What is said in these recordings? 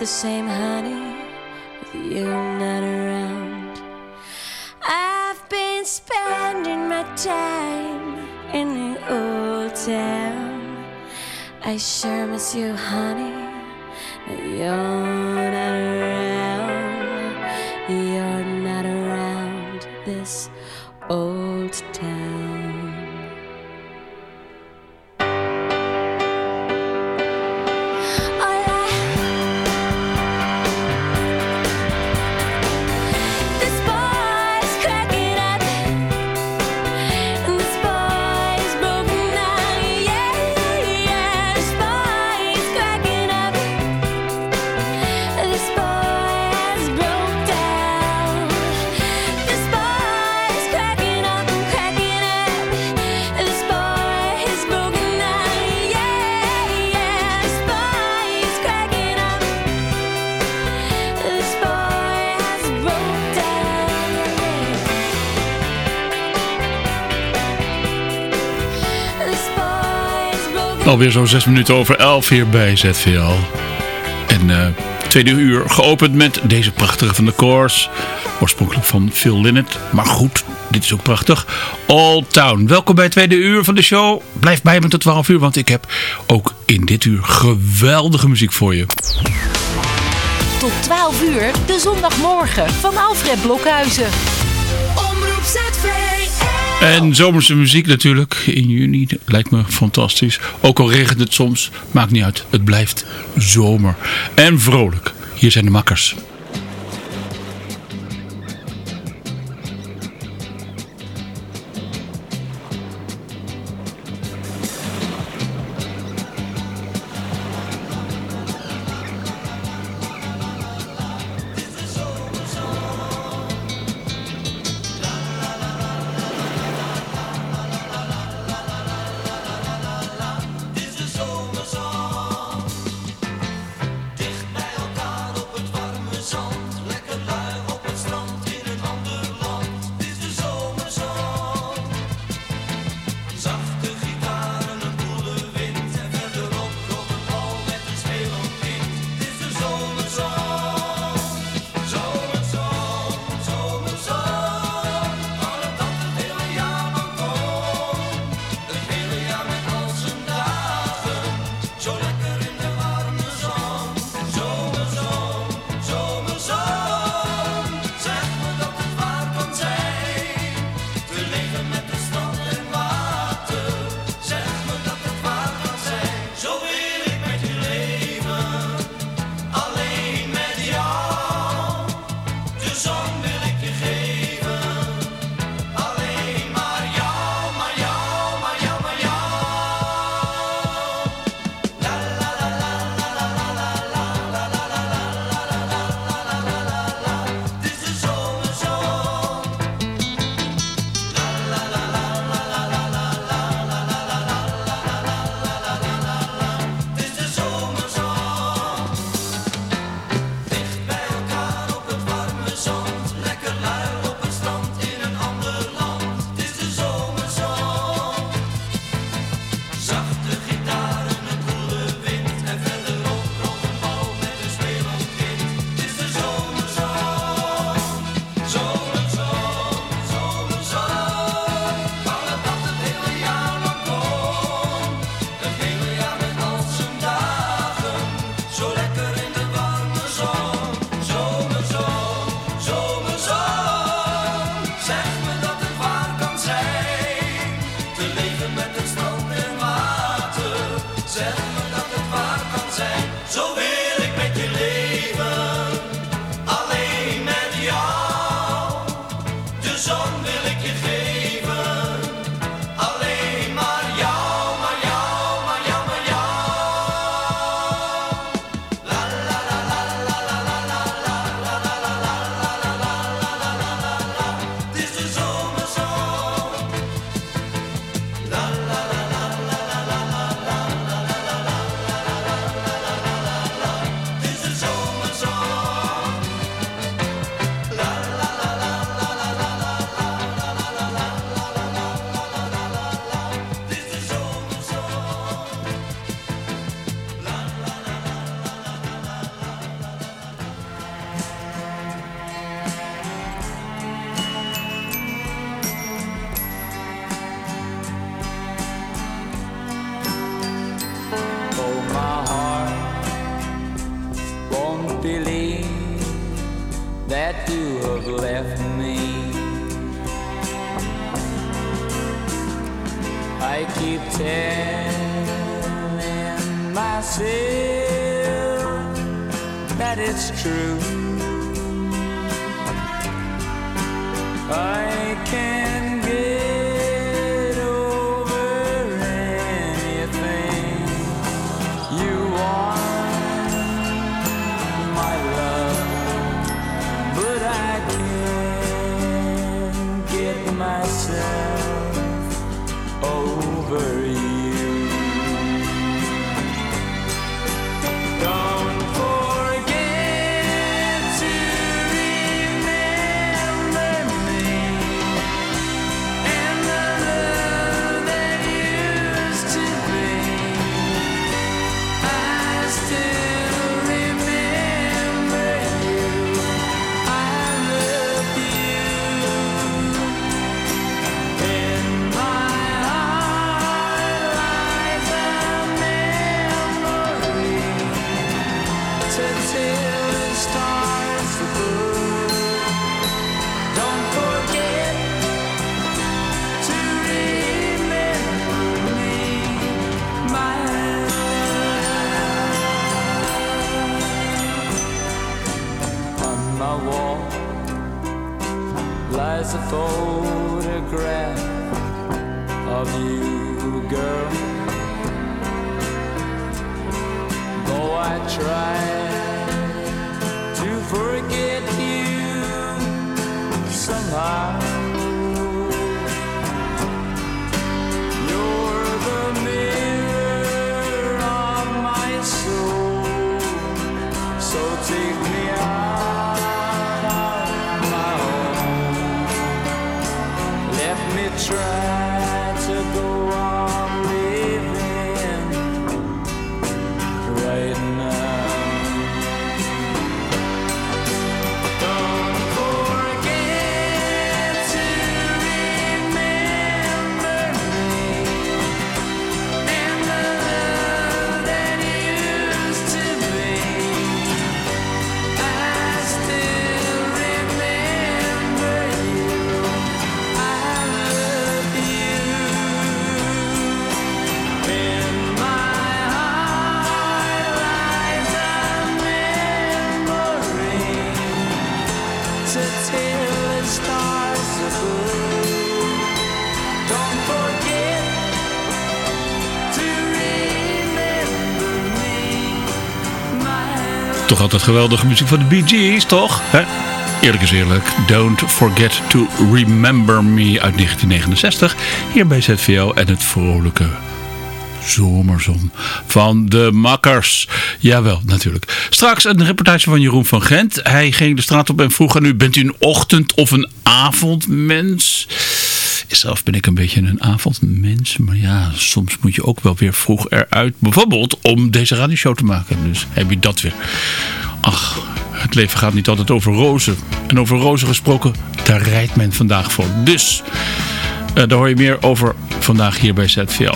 the same, honey, with you not around. I've been spending my time in the old town. I sure miss you, honey, you're Alweer zo'n zes minuten over elf hier bij ZVL. En eh tweede uur geopend met deze prachtige van de Course. Oorspronkelijk van Phil Lynott. Maar goed, dit is ook prachtig. Old Town. Welkom bij het tweede uur van de show. Blijf bij me tot 12 uur, want ik heb ook in dit uur geweldige muziek voor je. Tot 12 uur, de zondagmorgen van Alfred Blokhuizen. Omroep ZVL. En zomerse muziek natuurlijk in juni. Lijkt me fantastisch. Ook al regent het soms, maakt niet uit. Het blijft zomer. En vrolijk. Hier zijn de makkers. have left me. I keep telling myself that it's true. I photograph of you, girl. Though I try to forget you somehow. Toch altijd geweldige muziek van de Bee Gees, toch? Eerlijk is eerlijk. Don't Forget to Remember Me uit 1969. Hier bij ZVL en het vrolijke zomerzon van de makkers. Jawel, natuurlijk. Straks een reportage van Jeroen van Gent. Hij ging de straat op en vroeg aan u, bent u een ochtend- of een avondmens? Zelf ben ik een beetje een avondmens. Maar ja, soms moet je ook wel weer vroeg eruit. Bijvoorbeeld om deze radioshow te maken. Dus heb je dat weer. Ach, het leven gaat niet altijd over rozen. En over rozen gesproken, daar rijdt men vandaag voor. Dus, eh, daar hoor je meer over vandaag hier bij ZVL.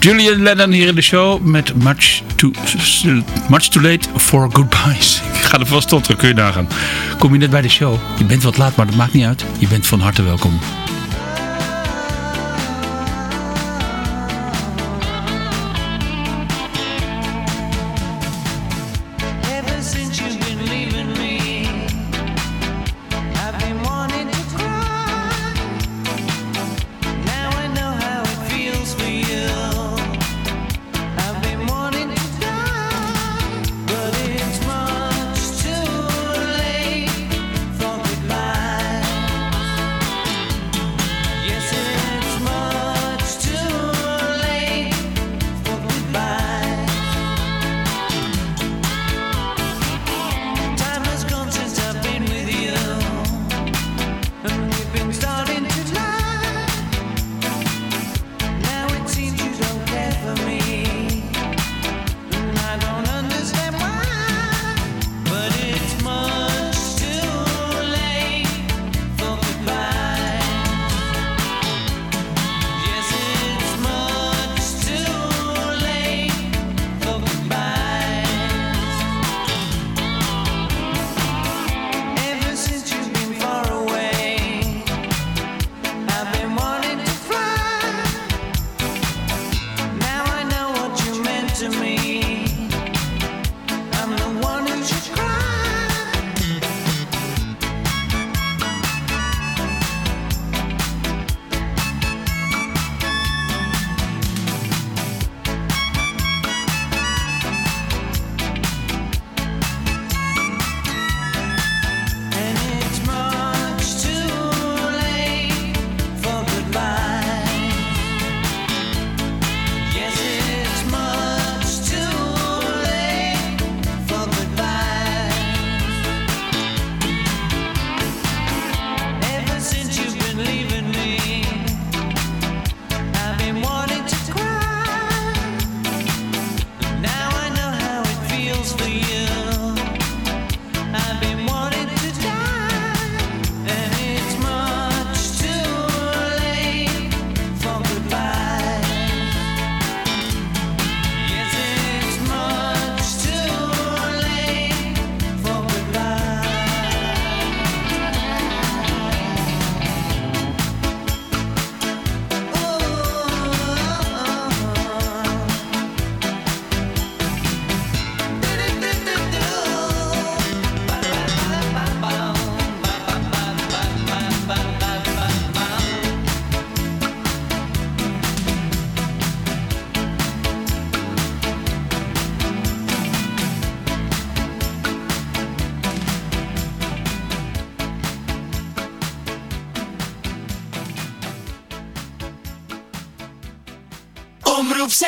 Julian Lennon hier in de show met Much Too, much too Late for Goodbyes. Ik ga er vast tot, kun je nagaan. Kom je net bij de show? Je bent wat laat, maar dat maakt niet uit. Je bent van harte welkom.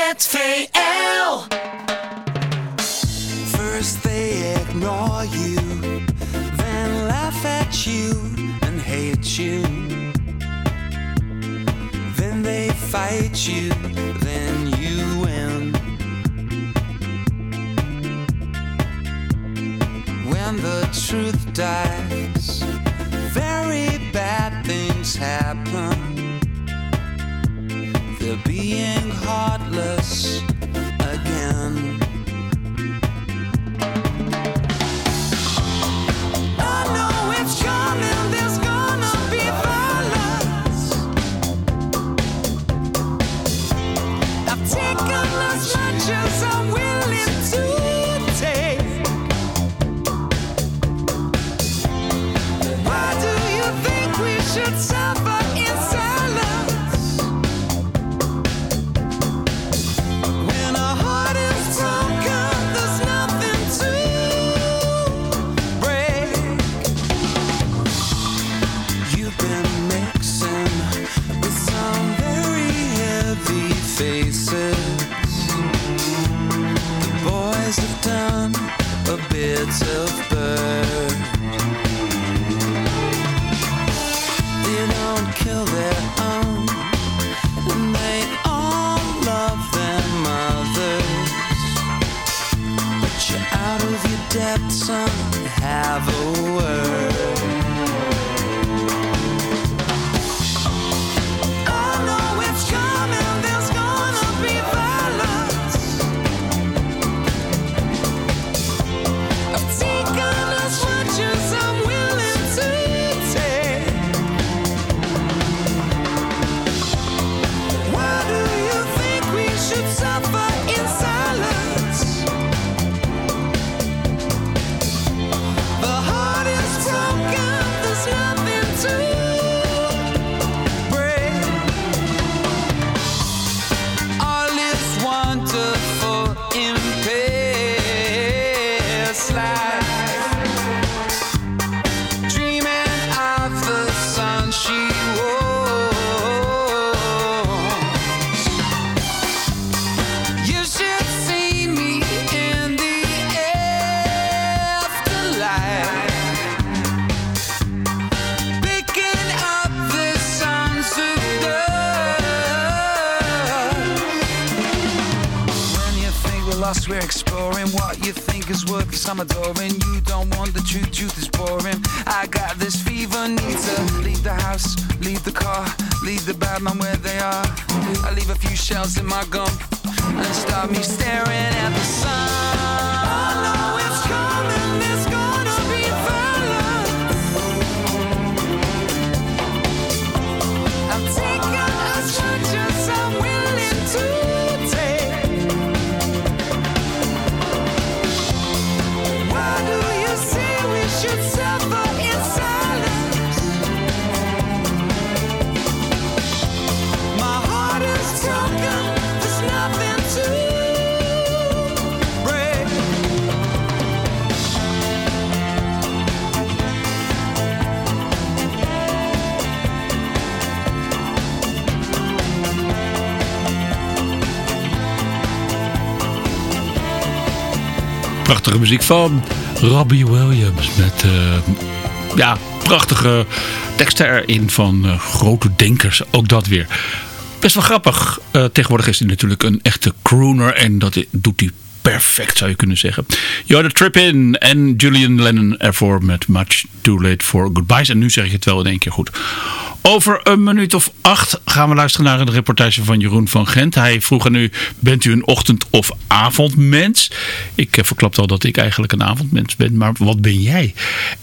Omroep ZVL. Some adoring. You don't want the truth, truth is boring. I got this fever, need to leave the house, leave the car, leave the bad man where they are. I leave a few shells in my gum and start me staring Prachtige muziek van Robbie Williams. Met eh, ja, prachtige teksten erin van eh, grote denkers. Ook dat weer. Best wel grappig. Eh, tegenwoordig is hij natuurlijk een echte crooner. En dat doet hij perfect zou je kunnen zeggen. You're the Trip In en Julian Lennon ervoor met Much Too Late for Goodbyes. En nu zeg ik het wel in één keer goed. Over een minuut of acht gaan we luisteren naar een reportage van Jeroen van Gent. Hij vroeg aan u, bent u een ochtend- of avondmens? Ik eh, verklapte al dat ik eigenlijk een avondmens ben, maar wat ben jij?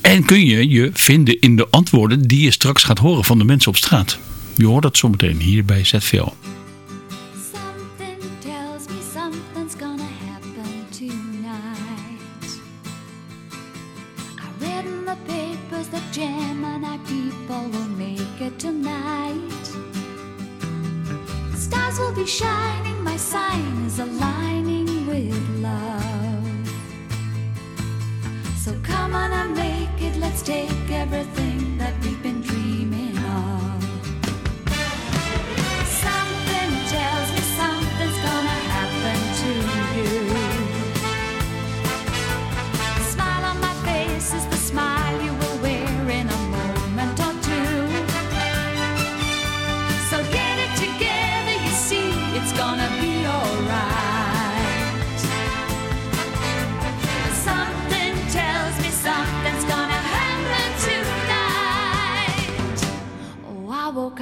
En kun je je vinden in de antwoorden die je straks gaat horen van de mensen op straat? Je hoort dat zometeen hier bij ZVL. Be shining, my sign is aligning with love. So come on and make it, let's take everything that we've been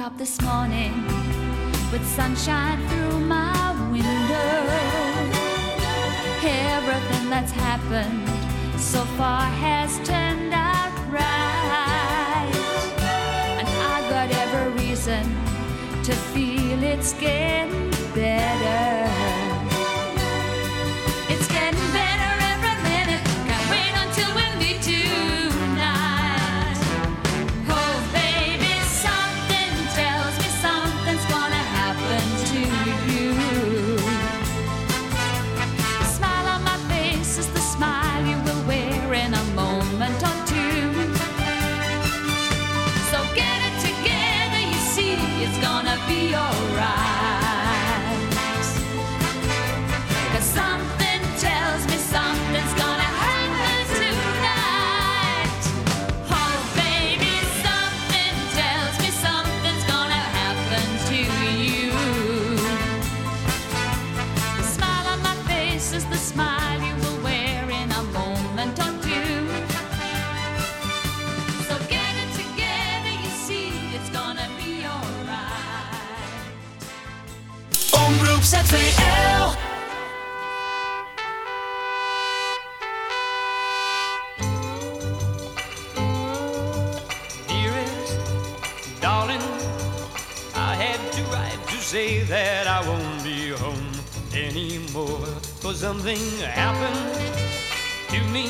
up this morning with sunshine through my window. Everything that's happened so far has turned out right. And I got every reason to feel it's getting something happened to me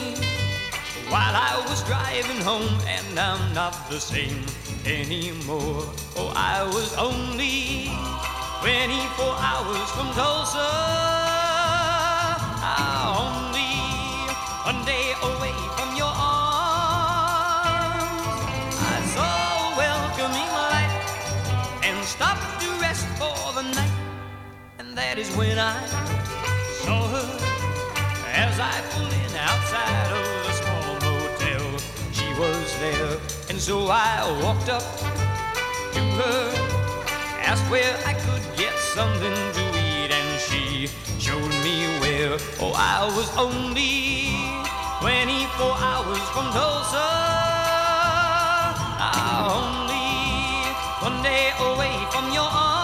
while I was driving home, and I'm not the same anymore. Oh, I was only 24 hours from Tulsa. Ah, only one day away from your arms. I saw a welcoming light and stopped to rest for the night. And that is when I saw as I pulled in outside of the small motel. She was there, and so I walked up to her, asked where I could get something to eat, and she showed me where. Oh, I was only 24 hours from Tulsa. Only one day away from your arms.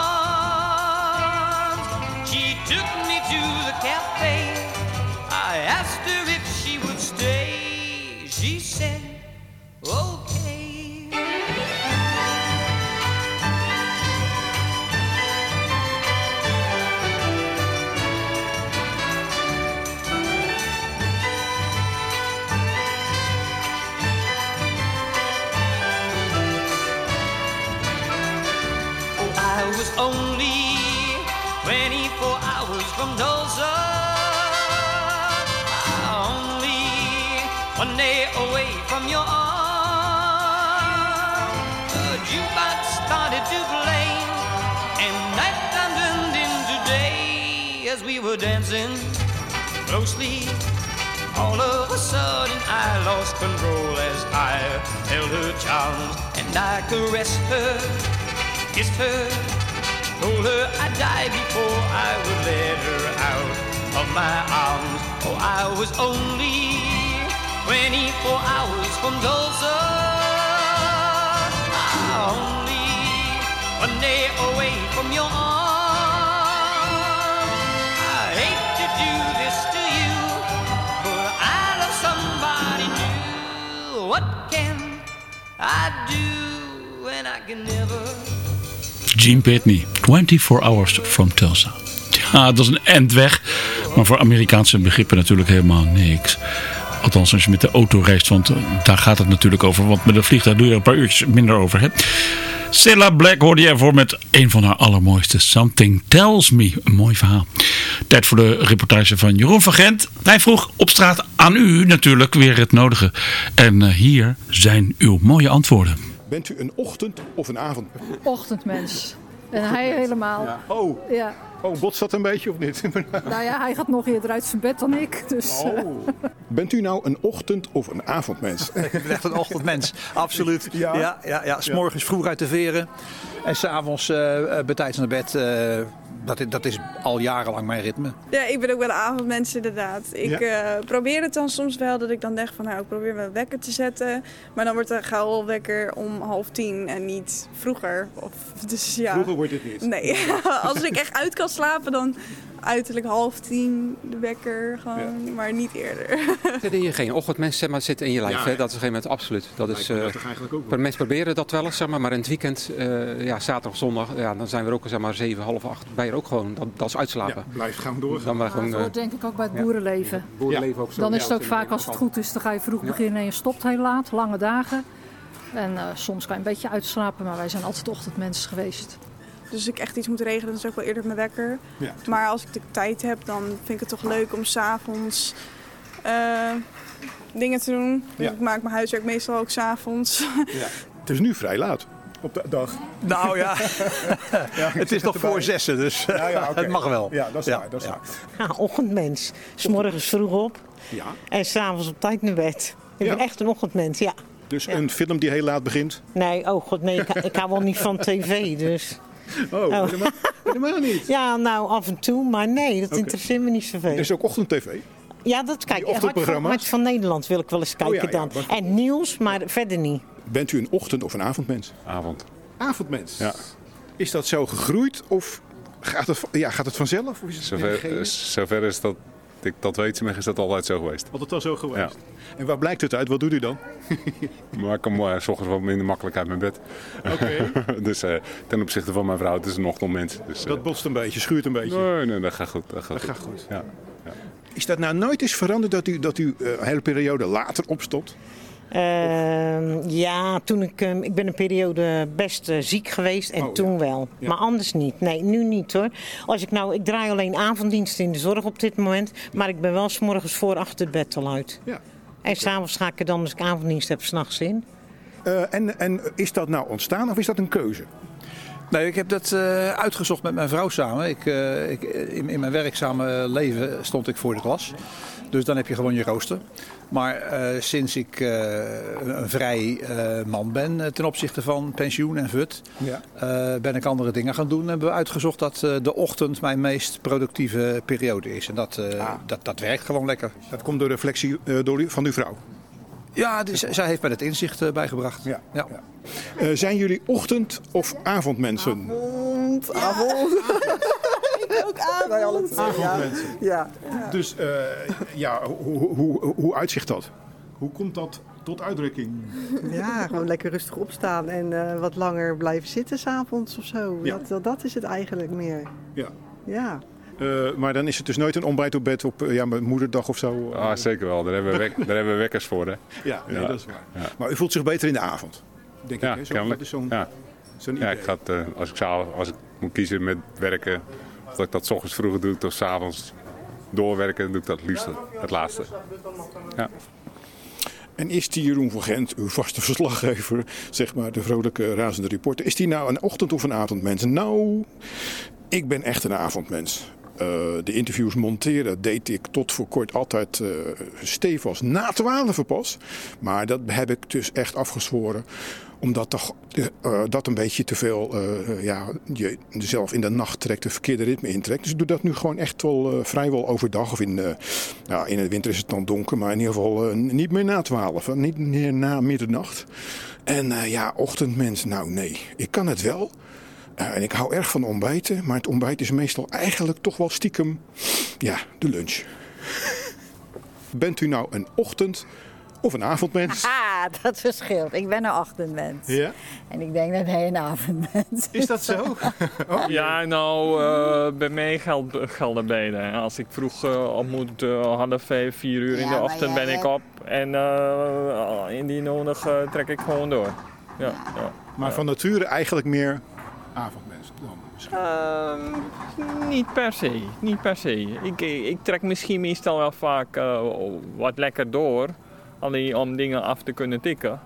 She took me to the cafe. Control as I held her charms and I caressed her, kissed her, told her I'd die before I would let her out of my arms. Oh, I was only 24 hours from Tulsa, Ah, only one day away from your arms. Gene Pitney, 24 Hours from Tulsa. Ja, dat is een end weg. Maar voor Amerikaanse begrippen natuurlijk helemaal niks. Althans, als je met de auto reist, want eh, daar gaat het natuurlijk over. Want met een vliegtuig doe je er een paar uurtjes minder over. Hè? Cilla Black hoorde je ervoor met een van haar allermooiste Something Tells Me. Een mooi verhaal. Tijd voor de reportage van Jeroen van Gent. Hij vroeg op straat aan u natuurlijk weer het nodige. En eh, hier zijn uw mooie antwoorden. Bent u een ochtend- of een avond? ochtendmens. En hij helemaal. Oh, Ja. Oh, botst dat een beetje of niet? Nou ja, hij gaat nog eerder uit zijn bed dan ik. Dus eh, Oh. Bent u nou een ochtend- of een avondmens? Ik ben echt een ochtendmens, absoluut. Ja? Ja, ja, ja, S morgens vroeg uit de veren en s'avonds uh, bij tijd naar bed. eh, dat, is- dat is al jarenlang mijn ritme. Ja, ik ben ook wel een avondmens inderdaad. Ik Ja? eh, probeer het dan soms wel dat ik dan denk van nou, ik probeer mijn wekker te zetten. Maar dan wordt de gauw wekker om half tien en niet vroeger. Of, dus ja. Vroeger wordt het niet. Nee, als ik echt uit kan slapen dan uiterlijk half tien de wekker gewoon, maar niet eerder. Zitten hier geen ochtendmens, zeg maar, zit in je lijf. Ja, hè? Dat is op een gegeven moment absoluut. Dat is, eh, toch eigenlijk ook wel. mensen proberen dat wel eens, zeg maar, maar in het weekend, eh, ja, zaterdag of zondag, ja, dan zijn we er ook zeg maar zeven, half acht. Je er ook gewoon, dat, dat is uitslapen. Ja, blijft gaan doorgaan. Dan maar gewoon. eh, hoort denk ik ook bij het ja. boerenleven. boerenleven ook zo. Dan is het ook vaak als het goed is, dan ga je vroeg beginnen en je stopt heel laat, lange dagen. En eh, soms kan je een beetje uitslapen, maar wij zijn altijd ochtendmensen geweest. Dus als ik echt iets moet regelen, dan is ook wel eerder mijn wekker. Ja. Maar als ik de tijd heb, dan vind ik het toch leuk om s'avonds eh dingen te doen. Dus Ja. ik maak mijn huiswerk meestal ook s'avonds. Het is nu vrij laat op de dag. Nou ja, het is nog voor zessen, dus Ja, ja, het mag wel. Ja, dat is Ja, waar. Dat is ja. waar. Ja, ochtendmens. S morgens vroeg op Ja. en s'avonds op tijd naar bed. Ik Ja. ben echt een ochtendmens, ja. Dus een film die heel laat begint. Nee, oh god, nee, ik, ik hou wel niet van tv, dus... Oh, helemaal, helemaal niet. Ja, nou, af en toe, maar nee, dat interesseert me niet zoveel. Er is ook ochtend-tv. Ja, dat kijk ik. Hart van, ochtendprogramma's? Van Nederland wil ik wel eens kijken Oh, ja, ja, dan. maar- En nieuws, maar verder niet. Bent u een ochtend- of een avondmens? Avond. Avondmens. Ja. Is dat zo gegroeid of gaat het, ja, gaat het vanzelf? Of is het Zover, zover is dat ik dat weet, zeg, is dat altijd zo geweest. Altijd al zo geweest. En waar blijkt het uit? Wat doet u dan? Maar ik kom eh, s ochtends wat minder makkelijk uit mijn bed. Oké. dus eh, ten opzichte van mijn vrouw, het is een ochtendmens. Dus, eh, Dat botst een beetje, schuurt een beetje. nee, nee, dat gaat goed. Dat gaat, Dat gaat goed. Ja. Is dat nou nooit eens veranderd dat u, dat u eh, een hele periode later opstond? Ehm, ja, toen ik, ehm, ik ben een periode best eh, ziek geweest en Oh, toen ja. wel. Ja. Maar anders niet. Nee, nu niet hoor. Als ik nou, ik draai alleen avonddiensten in de zorg op dit moment. Maar ik ben wel 's morgens voor achter het bed al uit. Ja. En s'avonds ga ik er dan, als ik avonddienst heb, s'nachts in. Eh, en, en is dat nou ontstaan of is dat een keuze? Nee, ik heb dat eh, uitgezocht met mijn vrouw samen. Ik, eh, ik, in, in mijn werkzame leven stond ik voor de klas. Dus dan heb je gewoon je rooster. Maar eh, sinds ik eh, een vrij eh, man ben ten opzichte van pensioen en VUT, Ja. eh, ben ik andere dingen gaan doen. En hebben we uitgezocht dat eh, de ochtend mijn meest productieve periode is. En dat, eh, Ah. dat, dat werkt gewoon lekker. Dat komt door reflectie eh, door u, van uw vrouw. Ja, dus, zij heeft mij het inzicht bijgebracht. Ja. Ja. Eh, zijn jullie ochtend- of avondmensen? Avond. ik ook avond. Avondmensen. Ja. Dus eh, ja, hoe, hoe, hoe, hoe uitzicht dat? Hoe komt dat tot uitdrukking? ja, gewoon lekker rustig opstaan en eh, wat langer blijven zitten s'avonds of zo. Ja. Dat, dat, dat is het eigenlijk meer. Ja. Ja. Eh, maar dan is het dus nooit een ontbijt op bed op ja, moederdag of zo? Ah, zeker wel. Daar hebben we, wek- daar hebben we wekkers voor. Hè. Ja, nee, Ja. dat is waar. Ja. Maar u voelt zich beter in de avond? Denk Ja, ik, hè? Zo- kennelijk. dat is zo'n Ja. zo'n Ja, ik ga het, eh, als, ik zou, als ik moet kiezen met werken, dat ik dat 's ochtends vroeger doe of 's avonds doorwerken, doe ik dat het liefst het laatste. Ja. En is die Jeroen van Gent, uw vaste verslaggever, zeg maar de vrolijke razende reporter, is die nou een ochtend- of een avondmens? Nou, ik ben echt een avondmens. Eh, de interviews monteren deed ik tot voor kort altijd eh stevig na twaalf pas. Maar dat heb ik dus echt afgezworen. Omdat toch, eh, dat een beetje te veel ja, je jezelf in de nacht trekt, een verkeerde ritme intrekt. Dus ik doe dat nu gewoon echt wel vrijwel overdag. Of in, ja, in de winter is het dan donker, maar in ieder geval niet meer na twaalf. Niet meer na middernacht. En ja, ochtendmens, nou nee, ik kan het wel. Eh, en ik hou erg van ontbijten, maar het ontbijt is meestal eigenlijk toch wel stiekem, ja, de lunch. Bent u nou een ochtend- of een avondmens? Ah, dat verschilt. Ik ben een ochtendmens. Ja? En ik denk dat hij een avondmens Is dat zo? Ja, nou, eh, bij mij geldt, gelden beide. Als ik vroeg eh, op moet, eh, half vijf, vier uur in de ochtend ben ik op. En eh, indien nodig trek ik gewoon door. Ja, ja. Maar van nature eigenlijk meer avondmens dan misschien. Ehm, niet per se, niet per se. Ik, ik trek misschien meestal wel vaak eh, wat lekker door. Alleen om dingen af te kunnen tikken.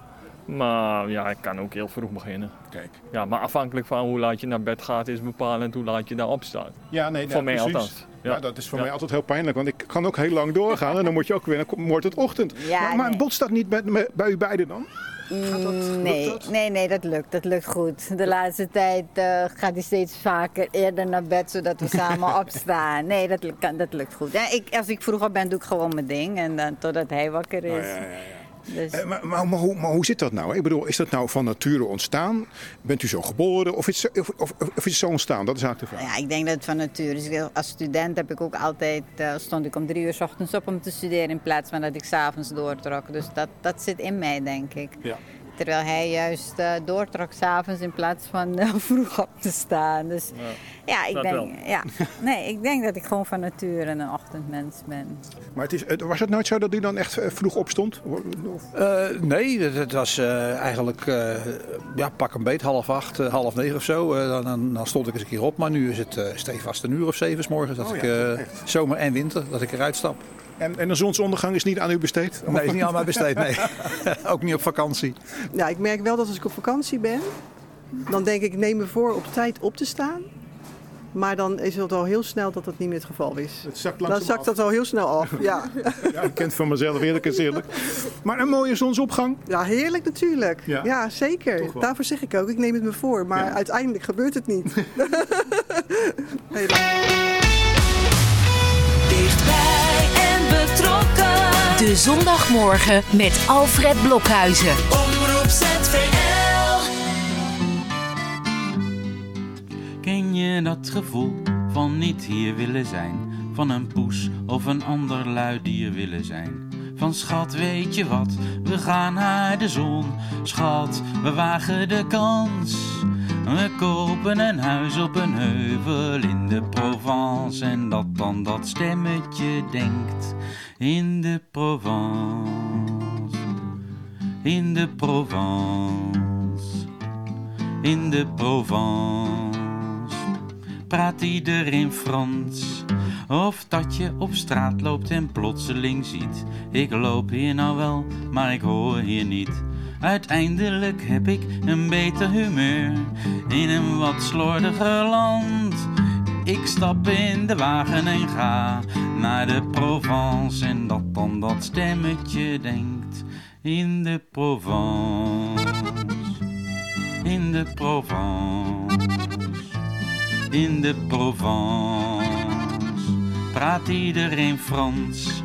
Maar ja, ik kan ook heel vroeg beginnen. Kijk. Ja, maar afhankelijk van hoe laat je naar bed gaat is bepalend hoe laat je daar opstaat. Ja, nee, Voor ja, mij precies. althans. Ja. dat is voor mij altijd heel pijnlijk, want ik kan ook heel lang doorgaan en dan moet je ook weer, dan wordt het ochtend. Ja, maar maar nee. botst dat niet bij, bij u beiden dan? Gaat dat, lukt nee, dat? nee, nee, dat lukt. Dat lukt goed. De laatste tijd eh, gaat hij steeds vaker eerder naar bed, zodat we samen opstaan. Nee, dat, kan- dat lukt goed. Ja, ik, als ik vroeger ben, doe ik gewoon mijn ding. En dan totdat hij wakker is. Dus, Eh, maar, maar, maar, hoe, maar hoe zit dat nou? Ik bedoel, is dat nou van nature ontstaan? Bent u zo geboren? Of is, het zo- of, of, of is het zo ontstaan? Dat is eigenlijk de vraag. ja, ik denk dat het van nature is. Als student heb ik ook altijd, eh, stond ik om drie uur 's ochtends op om te studeren in plaats van dat ik s'avonds doortrok. Dus dat, dat zit in mij, denk ik. Ja. Terwijl hij juist eh, doortrok s'avonds in plaats van eh, vroeg op te staan. Dus ja, ik denk, wel. ja, nee, ik denk dat ik gewoon van nature een ochtendmens ben. Maar het is, het- was het nooit zo dat u dan echt eh, vroeg opstond? Of- Eh, nee, het, het was eh, eigenlijk eh, ja, pak een beet, half acht, eh, half negen of zo. Eh, dan, dan, dan stond ik eens een keer op. Maar nu is het eh stevast een uur of zeven 's morgens. Dat Oh ik, ja, eh, zomer en winter, dat ik eruit stap. En, en de zonsondergang is niet aan u besteed? Nee, is niet aan mij besteed, nee. Ook niet op vakantie. Ja, ik merk wel dat als ik op vakantie ben, dan denk ik, ik neem me voor op tijd op te staan. Maar dan is het al heel snel dat dat niet meer het geval is. Het zakt dan zakt dat al heel snel af. Ja. Ja, ik ken het van mezelf, eerlijk is eerlijk. Maar een mooie zonsopgang? Ja, heerlijk natuurlijk. Ja. Ja, zeker. Daarvoor zeg ik ook, ik neem het me voor. Maar Ja. uiteindelijk gebeurt het niet. Dichtbij en betrokken. De zondagmorgen met Alfred Blokhuizen. Omroep ZVL. Ken je dat gevoel van niet hier willen zijn? Van een poes of een ander luidier willen zijn? Van schat, weet je wat, we gaan naar de zon. Schat, we wagen de kans. We kopen een huis op een heuvel in de Provence. En dat dan dat stemmetje denkt in de Provence. In de Provence. In de Provence praat iedereen Frans. Of dat je op straat loopt en plotseling ziet: Ik loop hier nou wel, maar ik hoor hier niet. Uiteindelijk heb ik een beter humeur in een wat slordiger land. Ik stap in de wagen en ga naar de Provence. En dat dan dat stemmetje denkt in de Provence. In de Provence. In de Provence praat iedereen Frans.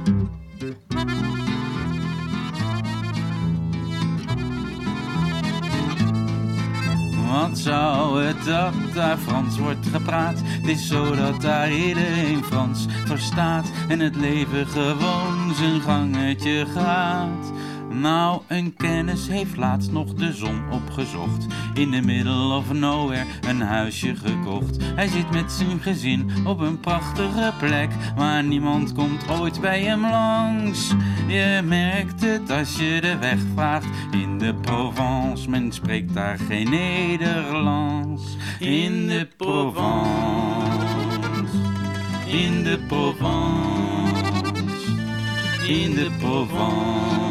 Wat zou het dat daar Frans wordt gepraat? Het is zo dat daar iedereen Frans verstaat en het leven gewoon zijn gangetje gaat. Nou, een kennis heeft laatst nog de zon opgezocht. In the middle of nowhere een huisje gekocht. Hij zit met zijn gezin op een prachtige plek. Maar niemand komt ooit bij hem langs. Je merkt het als je de weg vraagt. In de Provence, men spreekt daar geen Nederlands. In de Provence. In de Provence. In de Provence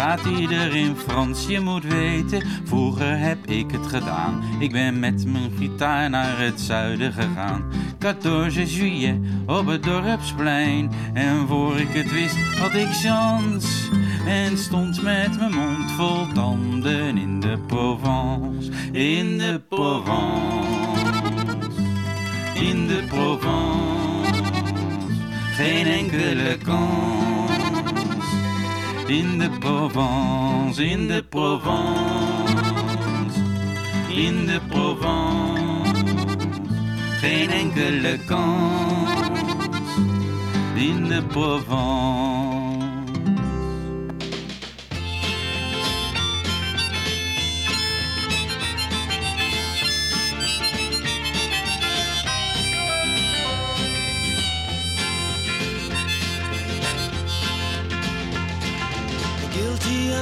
praat iedereen Frans. Je moet weten, vroeger heb ik het gedaan. Ik ben met mijn gitaar naar het zuiden gegaan. 14 juillet op het dorpsplein. En voor ik het wist had ik chance. En stond met mijn mond vol tanden in de Provence. In de Provence. In de Provence. Geen enkele kans. In de Provence, in de Provence, in de Provence, geen enkele kans. In de Provence.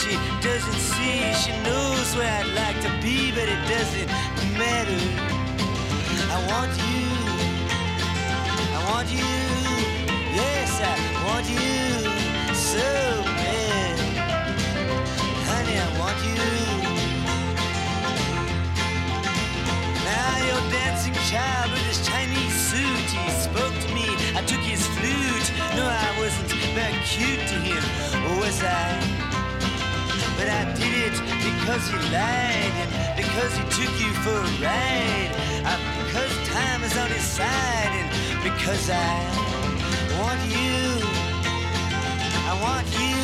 she doesn't see. She knows where I'd like to be, but it doesn't matter. I want you. I want you. Yes, I want you so bad. Honey, I want you. Now your dancing child with his Chinese suit, he spoke to me. I took his flute. No, I wasn't very cute to him, was I? But I did it because he lied and because he took you for a ride. Uh, because time is on his side and because I want you. I want you.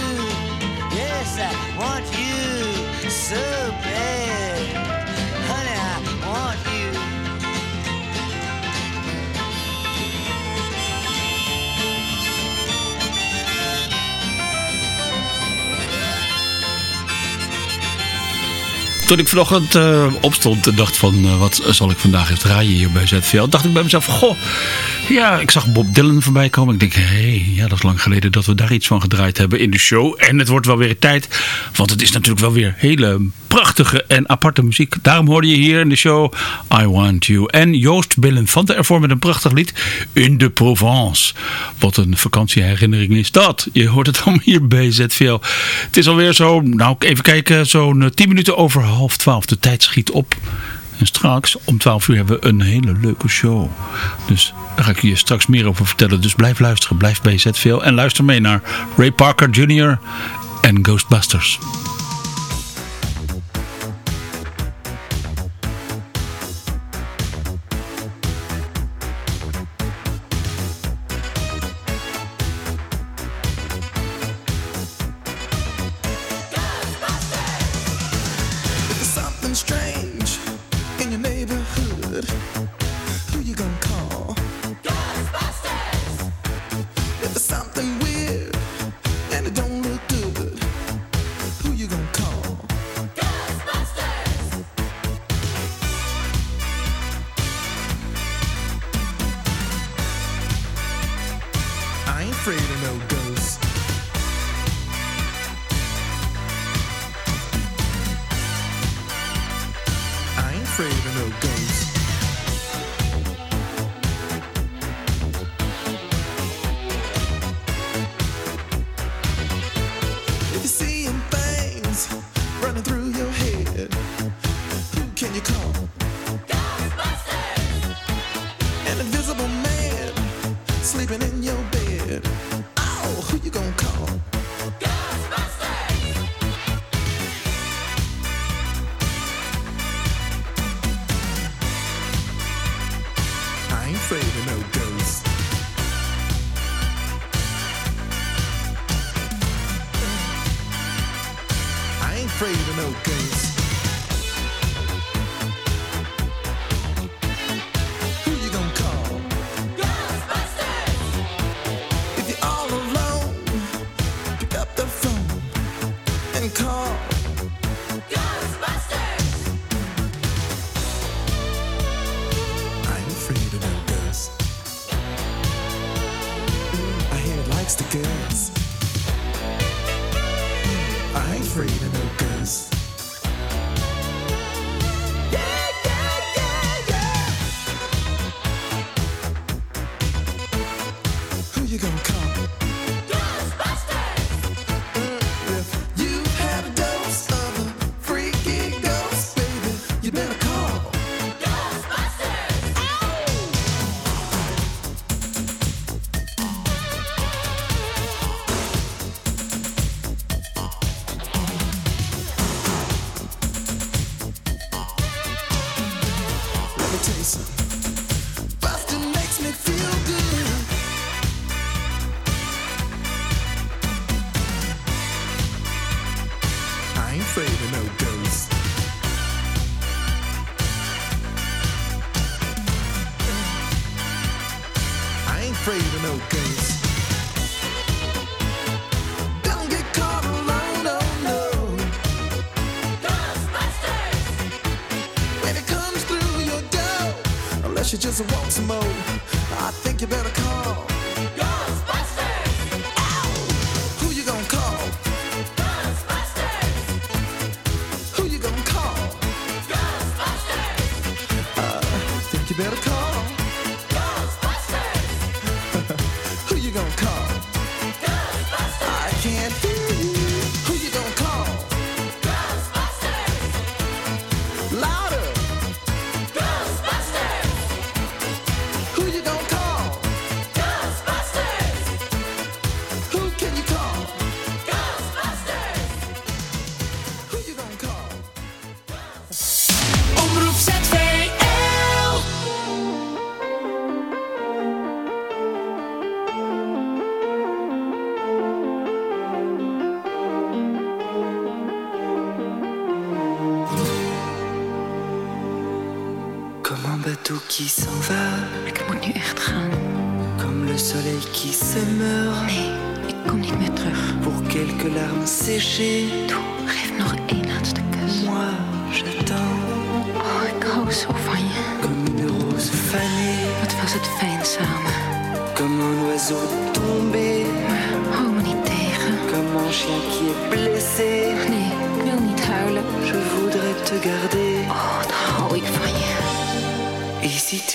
Yes, I want you so bad. Toen ik vanochtend eh, opstond en dacht van eh, wat zal ik vandaag even draaien hier bij ZVL. Dacht ik bij mezelf, goh, ja, ik zag Bob Dylan voorbij komen. Ik denk, hé, hey, ja, dat is lang geleden dat we daar iets van gedraaid hebben in de show. En het wordt wel weer tijd, want het is natuurlijk wel weer hele prachtige en aparte muziek. Daarom hoorde je hier in de show I Want You. En Joost Billen ervoor met een prachtig lied In de Provence. Wat een vakantieherinnering is dat. Je hoort het allemaal hier bij ZVL. Het is alweer zo, nou even kijken, zo'n eh, 10 minuten over half 12. De tijd schiet op. En straks om 12 uur hebben we een hele leuke show. Dus daar ga ik je straks meer over vertellen. Dus blijf luisteren, blijf bij ZVL. En luister mee naar Ray Parker Jr. en Ghostbusters.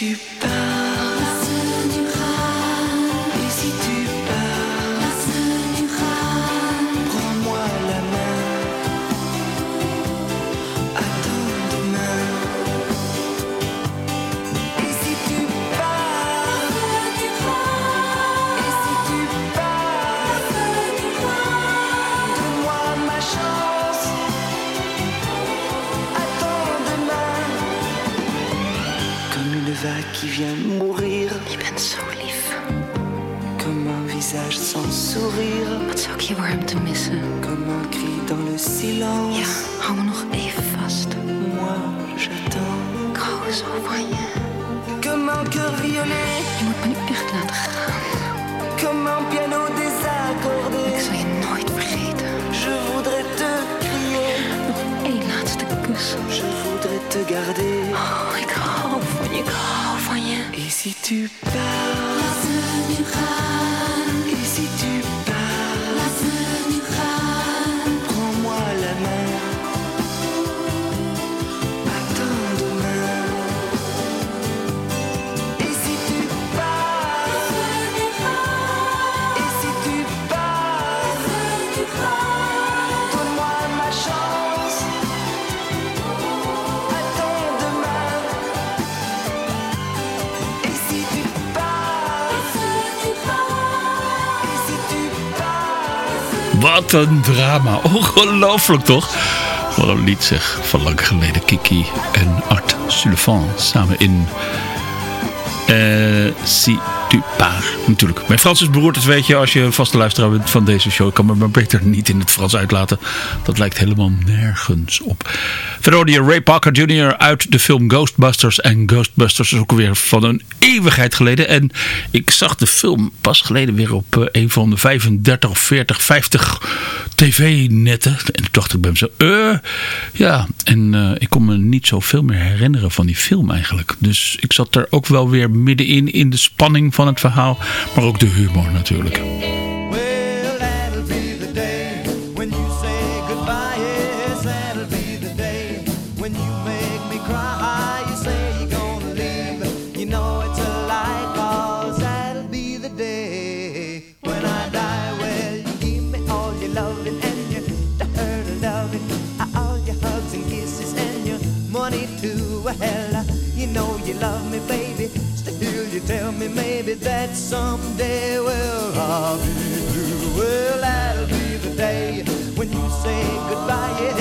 to Si tu pars, Wat een drama. Ongelooflijk toch? Wat een lied zeg. Van lang geleden Kiki en Art Sullivan samen in... Uh, si. Natuurlijk. Mijn Frans is beroerd, dat weet je. Als je vaste luisteraar bent van deze show. Ik kan me maar beter niet in het Frans uitlaten. Dat lijkt helemaal nergens op. Verrode Ray Parker Jr. uit de film Ghostbusters. En Ghostbusters is ook weer van een eeuwigheid geleden. En ik zag de film pas geleden weer op eh, een van de 35, 40, 50 tv-netten. En toen dacht ik bij mezelf, eh ja. En eh, ik kon me niet zoveel meer herinneren van die film eigenlijk. Dus ik zat er ook wel weer middenin in de spanning van het verhaal. Maar ook de humor natuurlijk. me maybe that someday well I'll be blue. Well, that'll be the day when you say goodbye. Yeah.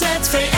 Omroep ZVL.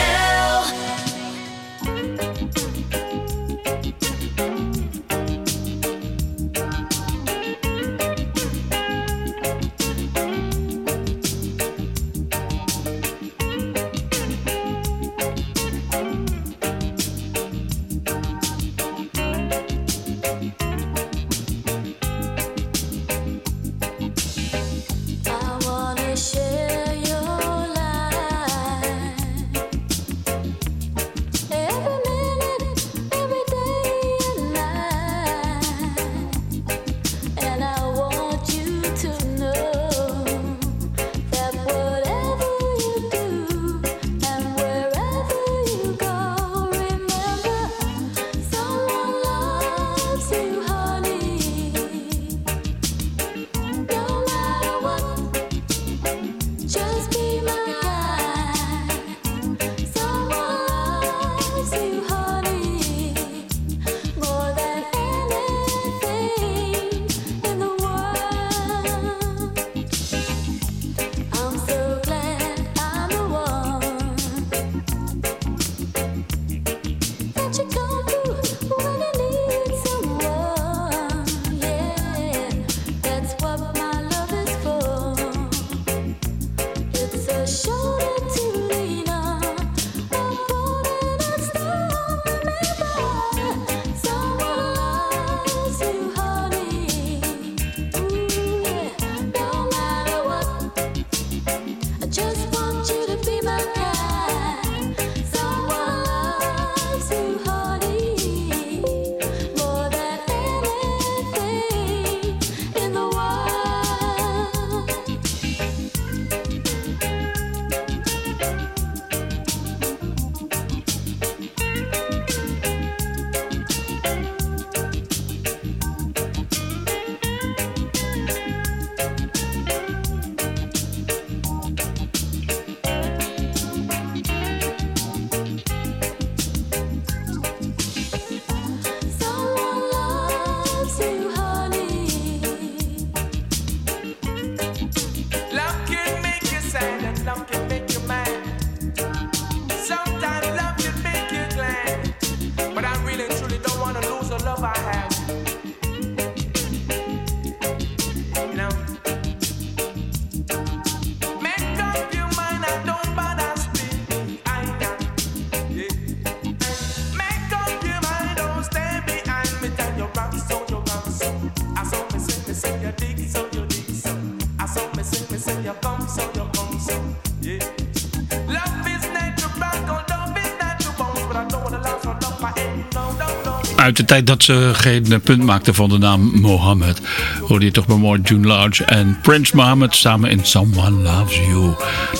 De tijd dat ze geen punt maakten van de naam Mohammed, hoorde je toch maar mooi June Lodge en Prince Mohammed samen in Someone Loves You.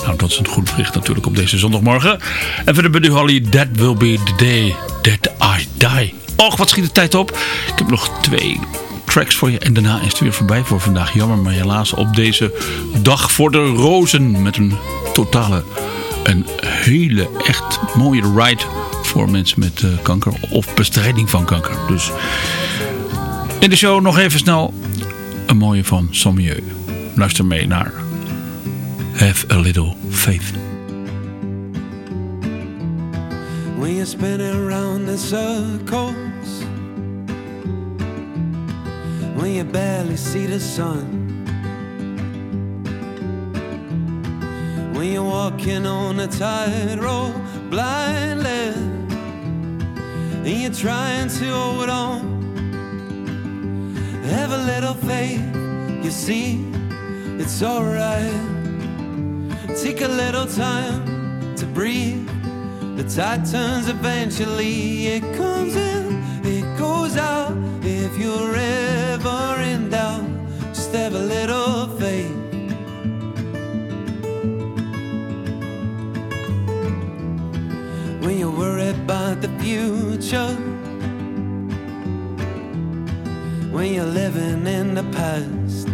Nou, dat is een goed bericht natuurlijk op deze zondagmorgen. En verder Buddy Holly, That Will Be The Day That I Die. Och, wat schiet de tijd op. Ik heb nog twee tracks voor je en daarna is het weer voorbij voor vandaag. Jammer, maar helaas op deze dag voor de rozen met een totale, een hele echt mooie ride voor mensen met eh, kanker of bestrijding van kanker. Dus in de show nog even snel een mooie van Sommieu. Luister mee naar Have a Little Faith. when you're spinning around in circles, when you barely see the sun, when you're walking on a tightrope blindly, and you're trying to hold on. Have a little faith, you see, it's alright. Take a little time to breathe. The tide turns eventually, it comes future, when you're living in the past,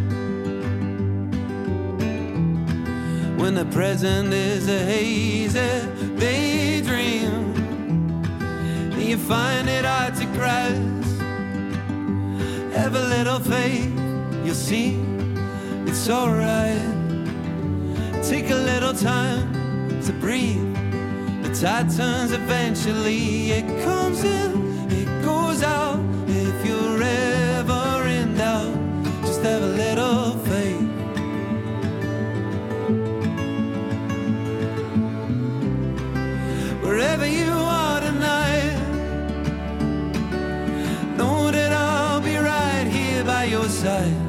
when the present is a hazy daydream, and you find it hard to grasp. Have a little faith, you'll see it's alright. Take a little time to breathe. Tide turns eventually, it comes in, it goes out. If you're ever in doubt, just have a little faith. Wherever you are tonight, know that I'll be right here by your side.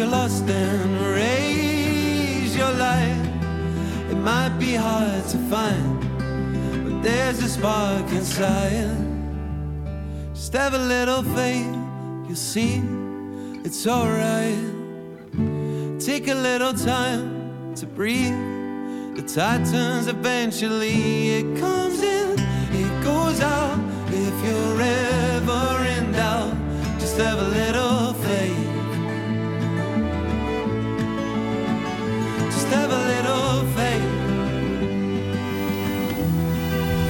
You're lost, then raise your light. It might be hard to find, but there's a spark inside. Just have a little faith, you'll see it's alright. Take a little time to breathe. The tide turns eventually, it comes in, it goes out. If you're ever in doubt, just have a little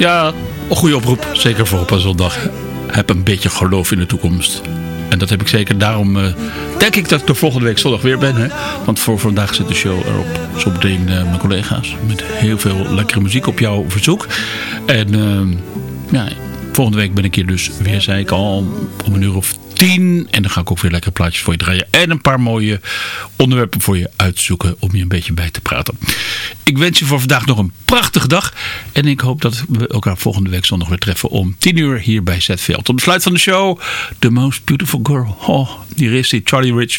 Ja, een goede oproep. Zeker voor op een zondag. Heb een beetje geloof in de toekomst. En dat heb ik zeker. Daarom eh, denk ik dat ik er volgende week zondag weer ben. Hè? Want voor vandaag zit de show erop. Zo meteen eh, mijn collega's. Met heel veel lekkere muziek op jouw verzoek. En ehm, ja, volgende week ben ik hier dus weer, zei ik al, om een uur of tien. En dan ga ik ook weer lekkere plaatjes voor je draaien. En een paar mooie onderwerpen voor je uitzoeken om je een beetje bij te praten. Ik wens je voor vandaag nog een prachtige dag. En ik hoop dat we elkaar volgende week zondag weer treffen om 10 uur hier bij ZVL. Tot besluit van de show. The Most Beautiful Girl. Oh, hier is die Charlie Rich.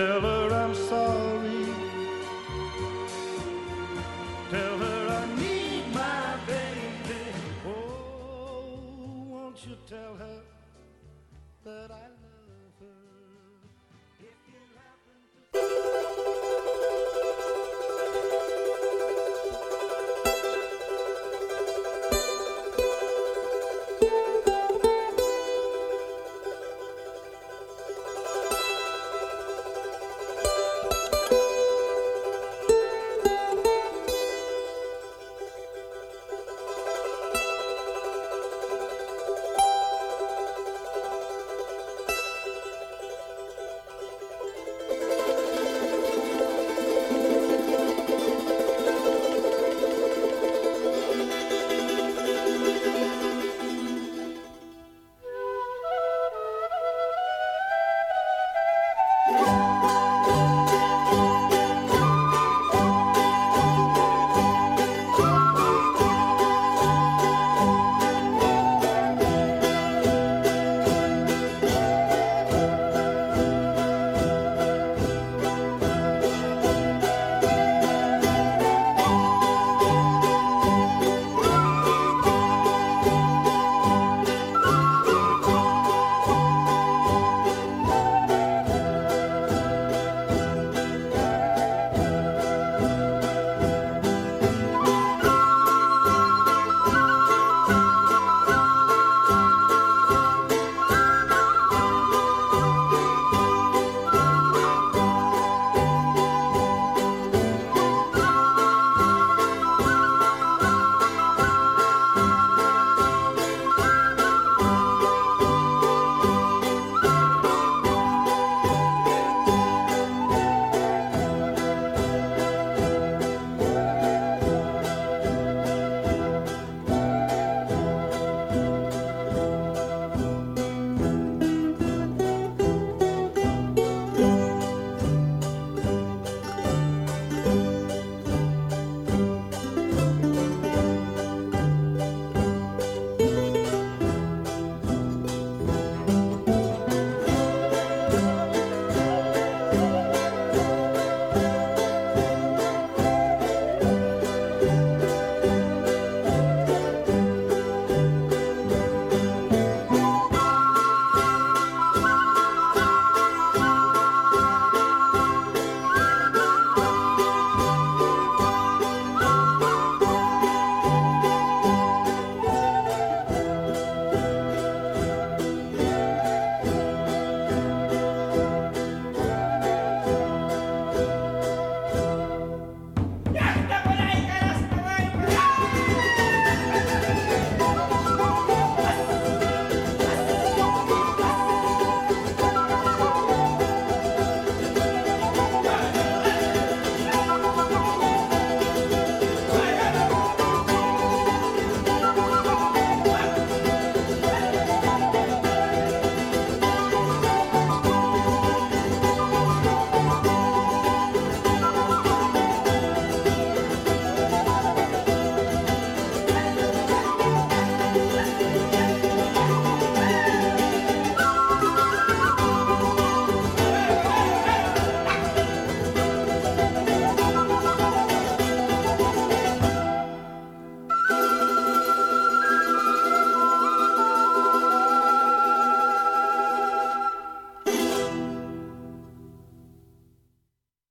Tell her I'm sorry. Tell her I need my baby. Oh, won't you tell her that I